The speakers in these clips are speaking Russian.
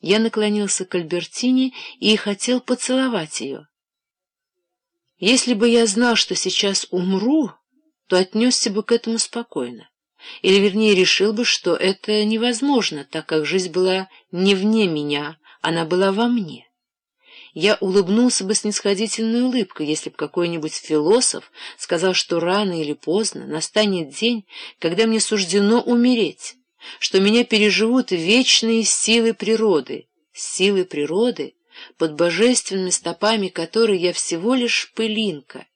Я наклонился к Альбертине и хотел поцеловать ее. Если бы я знал, что сейчас умру, то отнесся бы к этому спокойно. Или, вернее, решил бы, что это невозможно, так как жизнь была не вне меня, она была во мне. Я улыбнулся бы снисходительной улыбкой, если бы какой-нибудь философ сказал, что рано или поздно настанет день, когда мне суждено умереть, что меня переживут вечные силы природы, силы природы, под божественными стопами которой я всего лишь пылинка,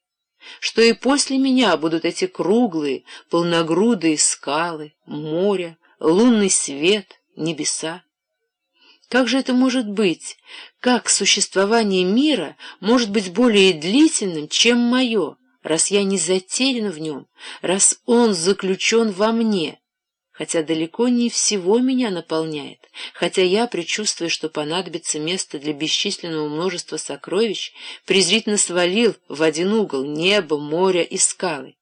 что и после меня будут эти круглые, полногрудые скалы, море, лунный свет, небеса. Как же это может быть? Как существование мира может быть более длительным, чем мое, раз я не затерян в нем, раз он заключен во мне? Хотя далеко не всего меня наполняет, хотя я, предчувствуя, что понадобится место для бесчисленного множества сокровищ, презрительно свалил в один угол небо, море и скалы.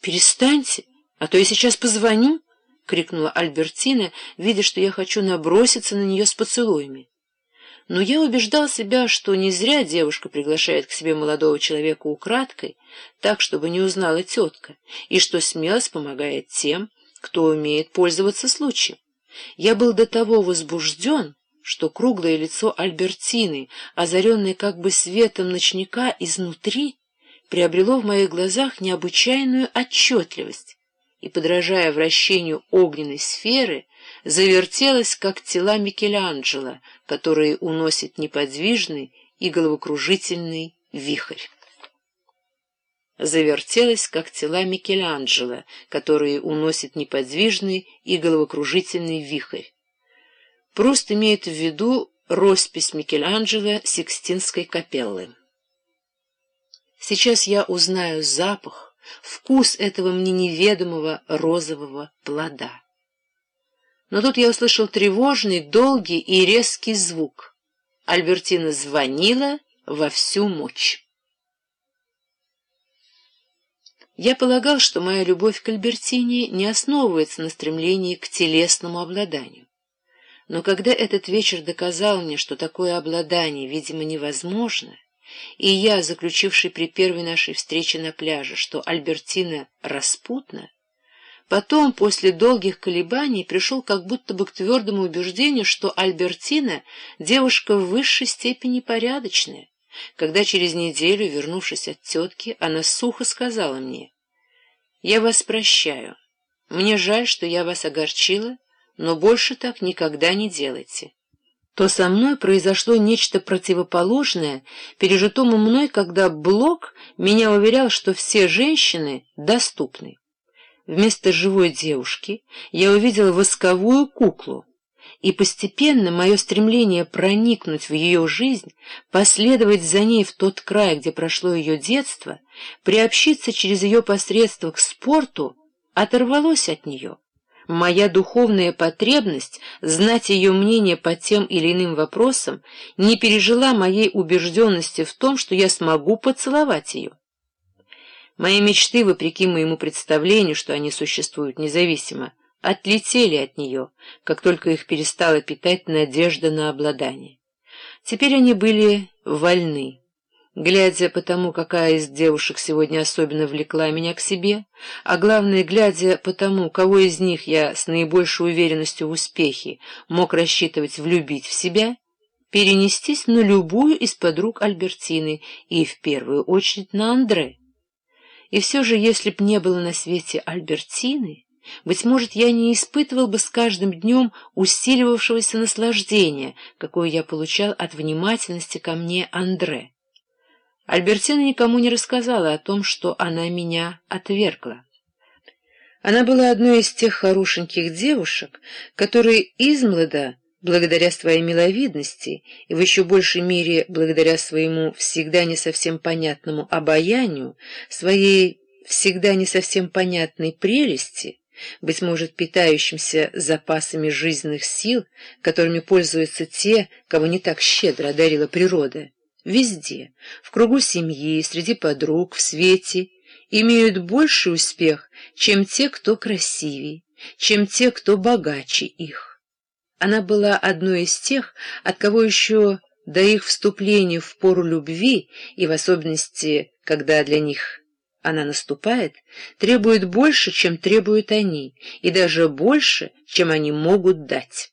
«Перестаньте, а то я сейчас позвоню!» — крикнула Альбертина, видя, что я хочу наброситься на нее с поцелуями. Но я убеждал себя, что не зря девушка приглашает к себе молодого человека украдкой, так, чтобы не узнала тетка, и что смелость помогает тем, кто умеет пользоваться случаем. Я был до того возбужден, что круглое лицо Альбертины, озаренное как бы светом ночника изнутри, приобрело в моих глазах необычайную отчетливость и, подражая вращению огненной сферы, завертелось, как тела Микеланджело, которые уносит неподвижный и головокружительный вихрь завертелась, как тела Микеланджело, которые уносит неподвижный и головокружительный вихрь. Пруст имеет в виду роспись Микеланджело Сикстинской капеллы. Сейчас я узнаю запах, вкус этого мне неведомого розового плода. Но тут я услышал тревожный, долгий и резкий звук. Альбертина звонила во всю мощь. Я полагал, что моя любовь к Альбертине не основывается на стремлении к телесному обладанию. Но когда этот вечер доказал мне, что такое обладание, видимо, невозможно, и я, заключивший при первой нашей встрече на пляже, что Альбертина распутна, потом, после долгих колебаний, пришел как будто бы к твердому убеждению, что Альбертина — девушка в высшей степени порядочная, когда через неделю, вернувшись от тетки, она сухо сказала мне, «Я вас прощаю. Мне жаль, что я вас огорчила, но больше так никогда не делайте». То со мной произошло нечто противоположное пережитому мной, когда Блок меня уверял, что все женщины доступны. Вместо живой девушки я увидел восковую куклу и постепенно мое стремление проникнуть в ее жизнь, последовать за ней в тот край, где прошло ее детство, приобщиться через ее посредство к спорту, оторвалось от нее. Моя духовная потребность знать ее мнение по тем или иным вопросам не пережила моей убежденности в том, что я смогу поцеловать ее. Мои мечты, вопреки моему представлению, что они существуют независимо, отлетели от нее, как только их перестала питать надежда на обладание. Теперь они были вольны. Глядя по тому, какая из девушек сегодня особенно влекла меня к себе, а главное, глядя по тому, кого из них я с наибольшей уверенностью в успехе мог рассчитывать влюбить в себя, перенестись на любую из подруг Альбертины и, в первую очередь, на Андре. И все же, если б не было на свете Альбертины, быть может, я не испытывал бы с каждым днем усиливавшегося наслаждения, какое я получал от внимательности ко мне Андре. Альбертина никому не рассказала о том, что она меня отвергла. Она была одной из тех хорошеньких девушек, которые измлада, благодаря своей миловидности и в еще большей мере благодаря своему всегда не совсем понятному обаянию, своей всегда не совсем понятной прелести, быть может, питающимся запасами жизненных сил, которыми пользуются те, кого не так щедро одарила природа, везде, в кругу семьи, среди подруг, в свете, имеют больший успех, чем те, кто красивее, чем те, кто богаче их. она была одной из тех, от кого еще до их вступления в пору любви, и в особенности, когда для них она наступает, требует больше, чем требуют они, и даже больше, чем они могут дать.